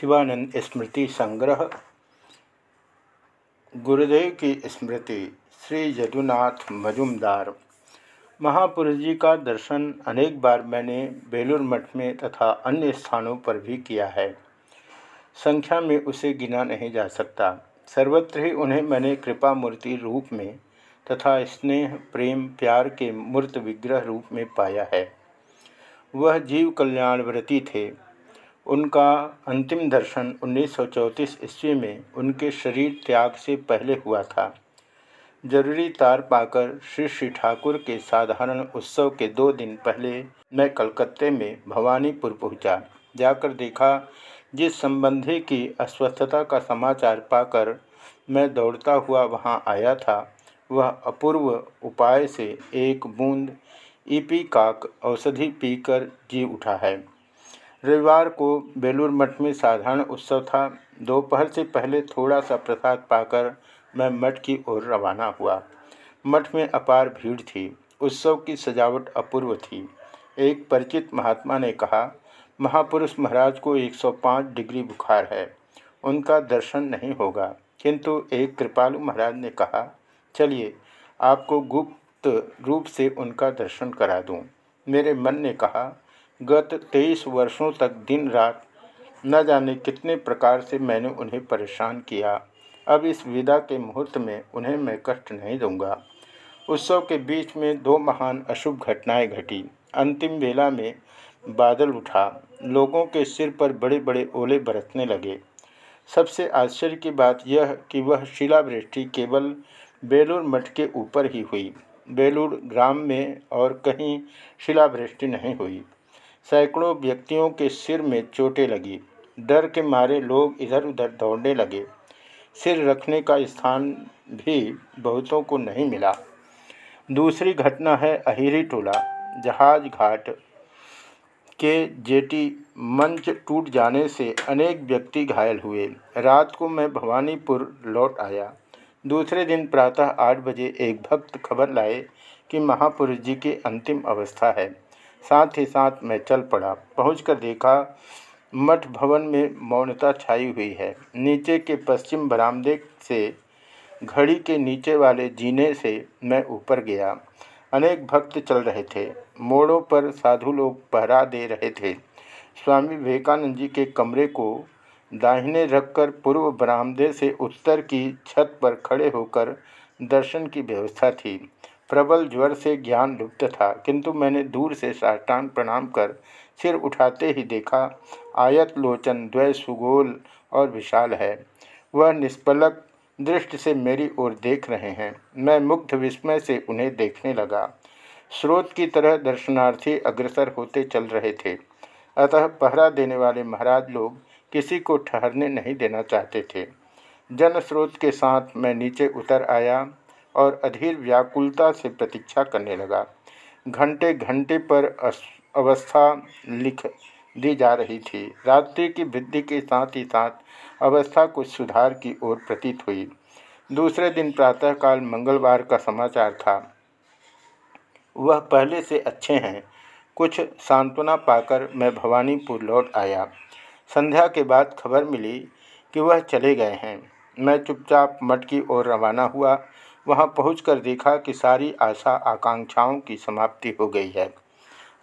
शिवानंद स्मृति संग्रह। गुरुदेव की स्मृति, श्री यदुनाथ मजुमदार। महापुरुष जी का दर्शन अनेक बार मैंने बेलूर मठ में तथा अन्य स्थानों पर भी किया है। संख्या में उसे गिना नहीं जा सकता। सर्वत्र ही उन्हें मैंने कृपा मूर्ति रूप में तथा स्नेह, प्रेम, प्यार के मूर्त विग्रह रूप में पाया है। वह जीव कल्याण व्रती थे। उनका अंतिम दर्शन 1934 ईस्वी में उनके शरीर त्याग से पहले हुआ था ज़रूरी तार पाकर श्री श्री ठाकुर के साधारण उत्सव के दो दिन पहले मैं कलकत्ते में भवानीपुर पहुँचा। जाकर देखा, जिस संबंधी की अस्वस्थता का समाचार पाकर मैं दौड़ता हुआ वहाँ आया था, वह अपूर्व उपाय से एक बूंद ईपी काक औषधि पीकर जी उठा है रविवार को बेलूर मठ में साधारण उत्सव था। दोपहर से पहले थोड़ा सा प्रसाद पाकर मैं मठ की ओर रवाना हुआ। मठ में अपार भीड़ थी। उत्सव की सजावट अपूर्व थी। एक परिचित महात्मा ने कहा, महापुरुष महाराज को 105 डिग्री बुखार है। उनका दर्शन नहीं होगा। किंतु एक कृपालु महाराज ने कहा, चलिए, आपको गुप्त रूप से उनका दर्शन करा दूँ। मेरे मन ने कहा गत तेईस वर्षों तक दिन रात न जाने कितने प्रकार से मैंने उन्हें परेशान किया। अब इस विदा के मुहूर्त में उन्हें मैं कष्ट नहीं दूँगा। उत्सव के बीच में दो महान अशुभ घटनाएँ घटी। अंतिम वेला में बादल उठा। लोगों के सिर पर बड़े बड़े ओले बरसने लगे। सबसे आश्चर्य की बात यह कि वह शिलावृष्टि केवल बेलूर मठ के ऊपर ही हुई। बेलूर ग्राम में और कहीं शिलावृष्टि नहीं हुई। सैकड़ों व्यक्तियों के सिर में चोटें लगी। डर के मारे लोग इधर उधर दौड़ने लगे। सिर रखने का स्थान भी बहुतों को नहीं मिला। दूसरी घटना है अहिरी टोला। जहाज़ घाट के जेटी मंच टूट जाने से अनेक व्यक्ति घायल हुए। रात को मैं भवानीपुर लौट आया। दूसरे दिन प्रातः आठ बजे एक भक्त खबर लाए कि महापुरुष जी की अंतिम अवस्था है। साथ ही साथ मैं चल पड़ा। पहुंचकर देखा, मठ भवन में मौनता छाई हुई है। नीचे के पश्चिम बरामदे से, घड़ी के नीचे वाले जीने से मैं ऊपर गया। अनेक भक्त चल रहे थे। मोड़ों पर साधु लोग पहरा दे रहे थे। स्वामी विवेकानंद जी के कमरे को दाहिने रखकर पूर्व बरामदे से उत्तर की छत पर खड़े होकर दर्शन की व्यवस्था थी। प्रबल ज्वर से ज्ञान लुप्त था, किंतु मैंने दूर से साष्टांग प्रणाम कर सिर उठाते ही देखा, आयत लोचन, द्वय सुगोल और विशाल है। वह निष्पलक दृष्टि से मेरी ओर देख रहे हैं। मैं मुग्ध विस्मय से उन्हें देखने लगा। स्रोत की तरह दर्शनार्थी अग्रसर होते चल रहे थे। अतः पहरा देने वाले महाराज लोग किसी को ठहरने नहीं देना चाहते थे। जन स्रोत के साथ मैं नीचे उतर आया। और अधीर व्याकुलता से प्रतीक्षा करने लगा। घंटे घंटे पर अवस्था लिख दी जा रही थी। रात्रि की वृद्धि के साथ ही साथ अवस्था कुछ सुधार की ओर प्रतीत हुई। दूसरे दिन प्रातःकाल मंगलवार का समाचार था। वह पहले से अच्छे हैं। कुछ सांत्वना पाकर मैं भवानीपुर लौट आया। संध्या के बाद खबर मिली कि वह चले गए हैं। मैं चुपचाप मठ की ओर रवाना हुआ वहाँ पहुंचकर देखा कि सारी आशा आकांक्षाओं की समाप्ति हो गई है।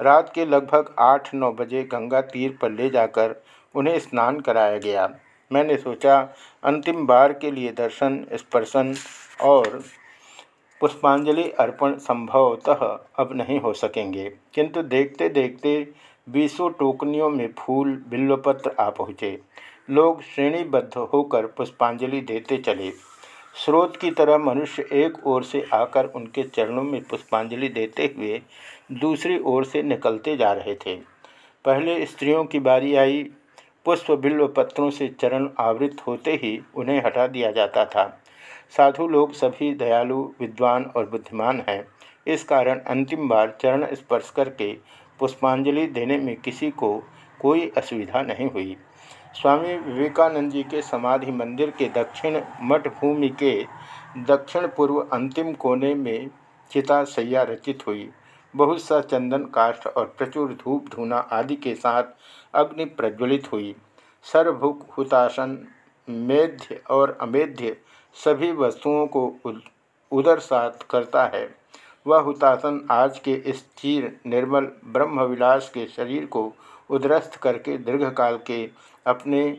रात के लगभग आठ नौ बजे गंगा तीर पर ले जाकर उन्हें स्नान कराया गया। मैंने सोचा, अंतिम बार के लिए दर्शन, स्पर्शन और पुष्पांजलि अर्पण संभवतः अब नहीं हो सकेंगे। किंतु देखते देखते बीसों टोकनियों में फूल बिल्वपत्र आ पहुँचे। लोग श्रेणीबद्ध होकर पुष्पांजलि देते चले। स्रोत की तरह मनुष्य एक ओर से आकर उनके चरणों में पुष्पांजलि देते हुए दूसरी ओर से निकलते जा रहे थे। पहले स्त्रियों की बारी आई, पुष्प बिल्व पत्रों से चरण आवृत होते ही उन्हें हटा दिया जाता था। साधु लोग सभी दयालु, विद्वान और बुद्धिमान हैं। इस कारण अंतिम बार चरण स्पर्श करके पुष्पांजलि देने में किसी को कोई असुविधा नहीं हुई। स्वामी विवेकानंद जी के समाधि मंदिर के दक्षिण मठ भूमि के दक्षिण पूर्व अंतिम कोने में चिता सैया रचित हुई। बहुत सा चंदन काष्ठ और प्रचुर धूप धूना आदि के साथ अग्नि प्रज्वलित हुई। सर्वभुक हुतासन मेध्य और अमेध्य सभी वस्तुओं को उदर सात करता है। वह हुतासन आज के इस चीर निर्मल ब्रह्मविलास के शरीर को उदरस्त करके दीर्घकाल के अपने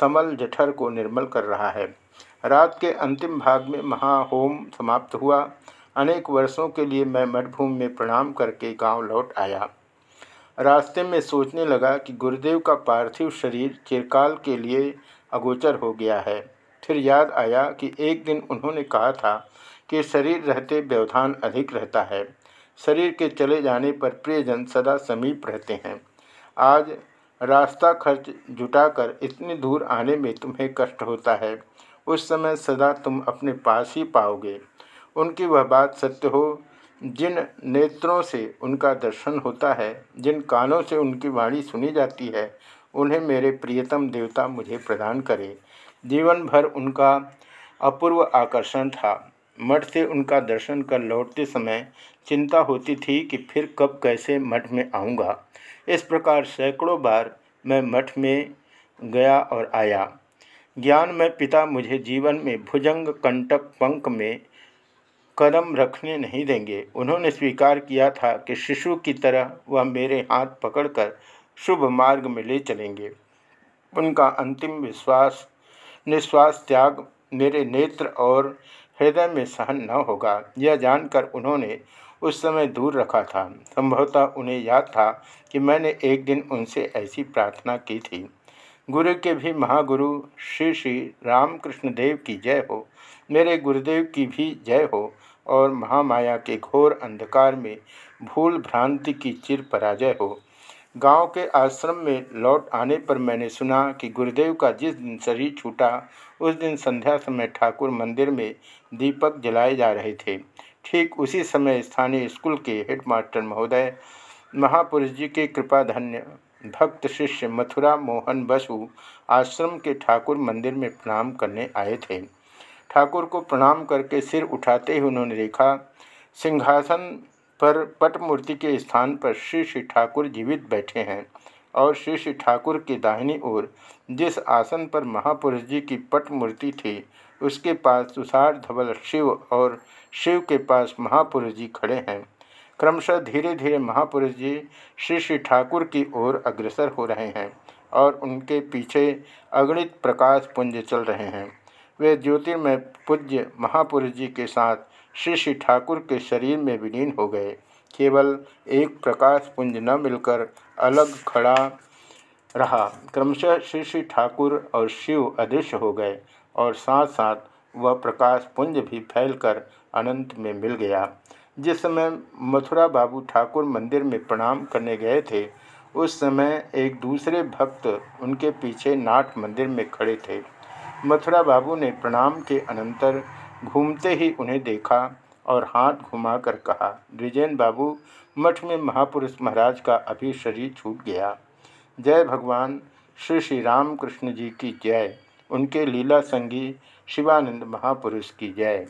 समल जठर को निर्मल कर रहा है। रात के अंतिम भाग में महाहोम समाप्त हुआ। अनेक वर्षों के लिए मैं मठभूमि में प्रणाम करके गाँव लौट आया। रास्ते में सोचने लगा कि गुरुदेव का पार्थिव शरीर चिरकाल के लिए अगोचर हो गया है। फिर याद आया कि एक दिन उन्होंने कहा था कि शरीर रहते व्यवधान अधिक रहता है। शरीर के चले जाने पर प्रियजन सदा समीप रहते हैं। आज रास्ता खर्च जुटाकर इतनी दूर आने में तुम्हें कष्ट होता है। उस समय सदा तुम अपने पास ही पाओगे। उनकी वह बात सत्य हो, जिन नेत्रों से उनका दर्शन होता है, जिन कानों से उनकी वाणी सुनी जाती है, उन्हें मेरे प्रियतम देवता मुझे प्रदान करे। जीवन भर उनका अपूर्व आकर्षण था। मठ से उनका दर्शन कर लौटते समय चिंता होती थी कि फिर कब कैसे मठ में आऊँगा। इस प्रकार सैकड़ों बार मैं मठ में गया और आया। ज्ञान में पिता मुझे जीवन में भुजंग कंटक पंक में कदम रखने नहीं देंगे। उन्होंने स्वीकार किया था कि शिशु की तरह वह मेरे हाथ पकड़कर शुभ मार्ग में ले चलेंगे। उनका अंतिम विश्वास निश्वास त्याग मेरे नेत्र और हृदय में सहन न होगा, यह जानकर उन्होंने उस समय दूर रखा था। संभवतः उन्हें याद था कि मैंने एक दिन उनसे ऐसी प्रार्थना की थी। गुरु के भी महागुरु श्री श्री रामकृष्ण देव की जय हो। मेरे गुरुदेव की भी जय हो और महामाया के घोर अंधकार में भूल भ्रांति की चिर पराजय हो। गाँव के आश्रम में लौट आने पर मैंने सुना कि गुरुदेव का जिस दिन शरीर छूटा, उस दिन संध्या समय ठाकुर मंदिर में दीपक जलाए जा रहे थे। ठीक उसी समय स्थानीय स्कूल के हेडमास्टर महोदय, महापुरुष जी के कृपा धन्य भक्त शिष्य मथुरा मोहन बसु आश्रम के ठाकुर मंदिर में प्रणाम करने आए थे। ठाकुर को प्रणाम करके सिर उठाते ही उन्होंने देखा, सिंहासन पर पट मूर्ति के स्थान पर श्री श्री ठाकुर जीवित बैठे हैं और श्री श्री ठाकुर की दाहिनी ओर जिस आसन पर महापुरुष जी की पट मूर्ति थी, उसके पास तुषार धवल शिव और शिव के पास महापुरुष जी खड़े हैं। क्रमशः धीरे धीरे महापुरुष जी श्री श्री ठाकुर की ओर अग्रसर हो रहे हैं और उनके पीछे अगणित प्रकाश पुंज चल रहे हैं। वे ज्योतिर्मय पूज्य महापुरुष जी के साथ श्री श्री ठाकुर के शरीर में विलीन हो गए। केवल एक प्रकाश पुंज न मिलकर अलग खड़ा रहा। क्रमशः श्री श्री ठाकुर और शिव अदृश्य हो गए और साथ साथ वह प्रकाश पुंज भी फैलकर अनंत में मिल गया। जिस समय मथुरा बाबू ठाकुर मंदिर में प्रणाम करने गए थे, उस समय एक दूसरे भक्त उनके पीछे नाट मंदिर में खड़े थे। मथुरा बाबू ने प्रणाम के अनंतर घूमते ही उन्हें देखा और हाथ घुमाकर कहा द्विजैन बाबू, मठ में महापुरुष महाराज का अभी शरीर छूट गया। जय भगवान, श्री श्री राम कृष्ण जी की जय। उनके लीला संगी शिवानंद महापुरुष की जय।